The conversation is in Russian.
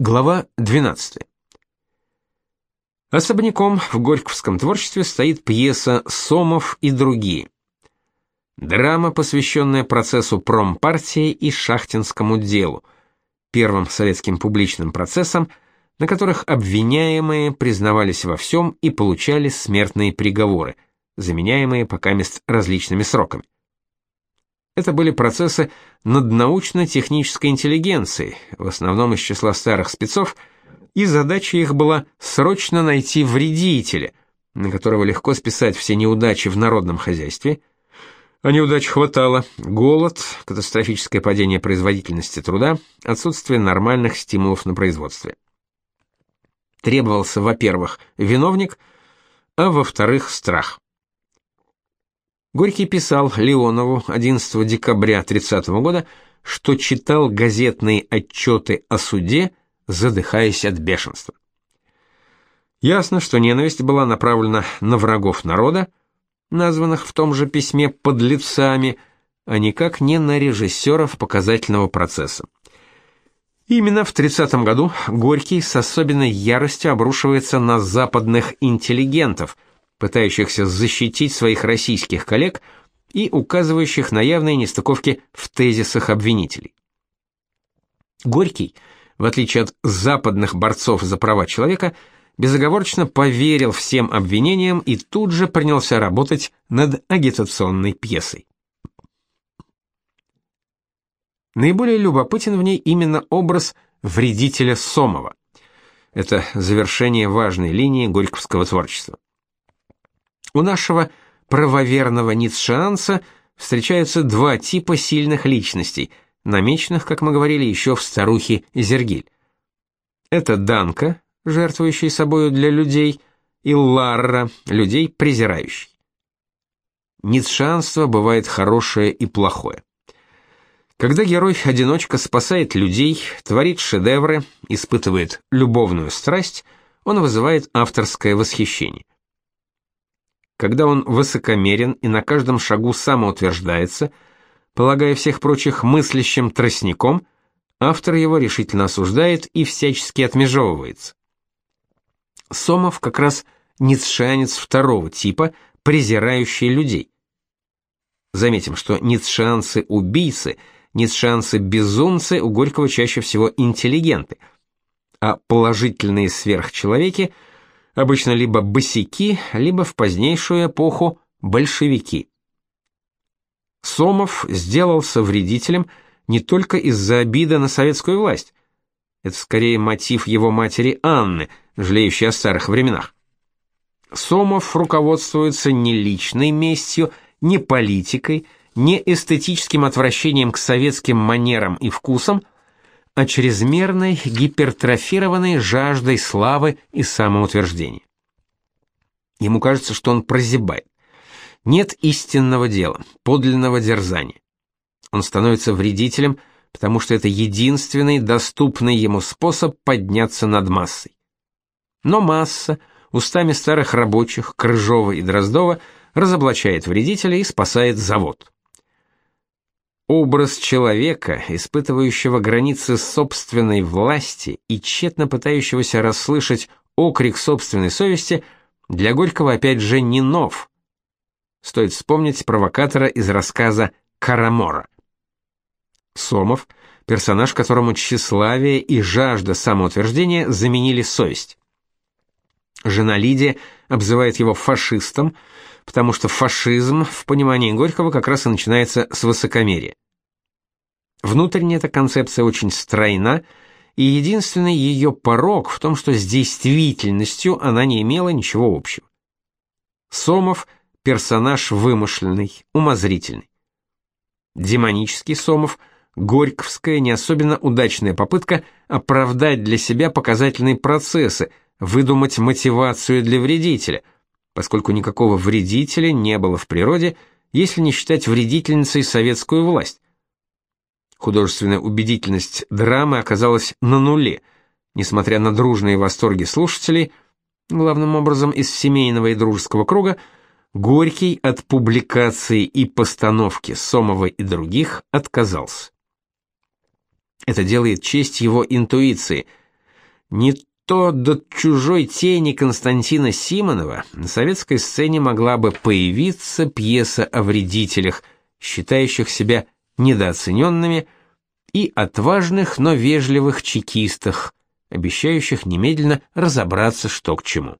Глава 12. Особняком в горьковском творчестве стоит пьеса «Сомов и другие». Драма, посвященная процессу промпартии и шахтинскому делу, первым советским публичным процессам, на которых обвиняемые признавались во всем и получали смертные приговоры, заменяемые покамест различными сроками. Это были процессы над научно-технической интеллигенцией, в основном из числа старых спецов, и задача их была срочно найти вредителя, на которого легко списать все неудачи в народном хозяйстве. А неудач хватало: голод, катастрофическое падение производительности труда, отсутствие нормальных стимулов на производстве. Требовался, во-первых, виновник, а во-вторых, страх. Горький писал Леонову 11 декабря 30 года, что читал газетные отчеты о суде, задыхаясь от бешенства. Ясно, что ненависть была направлена на врагов народа, названных в том же письме подлецами, а никак не на режиссеров показательного процесса. Именно в 30 году Горький с особенной яростью обрушивается на западных интеллигентов – пытающихся защитить своих российских коллег и указывающих на явные нестыковки в тезисах обвинителей. Горький, в отличие от западных борцов за права человека, безоговорочно поверил всем обвинениям и тут же принялся работать над агитационной пьесой. Наиболее любопытен в ней именно образ вредителя Сомова. Это завершение важной линии горьковского творчества. У нашего правоверного ницшеанца встречаются два типа сильных личностей, намеченных, как мы говорили, еще в старухе Зергиль. Это Данка, жертвующий собою для людей, и Ларра, людей презирающий. Ницшеанство бывает хорошее и плохое. Когда герой-одиночка спасает людей, творит шедевры, испытывает любовную страсть, он вызывает авторское восхищение. Когда он высокомерен и на каждом шагу самоутверждается, полагая всех прочих мыслящим тростником, автор его решительно осуждает и всячески отмежевывается. Сомов как раз ницшеанец второго типа, презирающий людей. Заметим, что ницшеанцы-убийцы, ницшеанцы-безумцы у Горького чаще всего интеллигенты, а положительные сверхчеловеки – обычно либо босяки, либо в позднейшую эпоху большевики. Сомов сделался вредителем не только из-за обиды на советскую власть. Это скорее мотив его матери Анны, жалеющей о старых временах. Сомов руководствуется не личной местью, не политикой, не эстетическим отвращением к советским манерам и вкусам, а чрезмерной гипертрофированной жаждой славы и самоутверждения. Ему кажется, что он прозябает. Нет истинного дела, подлинного дерзания. Он становится вредителем, потому что это единственный доступный ему способ подняться над массой. Но масса, устами старых рабочих, Крыжова и Дроздова, разоблачает вредителя и спасает завод. Образ человека, испытывающего границы собственной власти и тщетно пытающегося расслышать окрик собственной совести, для Горького опять же не нов. Стоит вспомнить провокатора из рассказа «Карамора». Сомов – персонаж, которому тщеславие и жажда самоутверждения заменили совесть. Жена Лидия обзывает его фашистом – потому что фашизм в понимании Горького как раз и начинается с высокомерия. Внутренне эта концепция очень стройна, и единственный ее порог в том, что с действительностью она не имела ничего общего. Сомов – персонаж вымышленный, умозрительный. Демонический Сомов – горьковская, не особенно удачная попытка оправдать для себя показательные процессы, выдумать мотивацию для вредителя – поскольку никакого вредителя не было в природе, если не считать вредительницей советскую власть. Художественная убедительность драмы оказалась на нуле, несмотря на дружные восторги слушателей, главным образом из семейного и дружеского круга, Горький от публикации и постановки Сомова и других отказался. Это делает честь его интуиции. Не то до чужой тени Константина Симонова на советской сцене могла бы появиться пьеса о вредителях, считающих себя недооцененными, и отважных, но вежливых чекистах, обещающих немедленно разобраться, что к чему.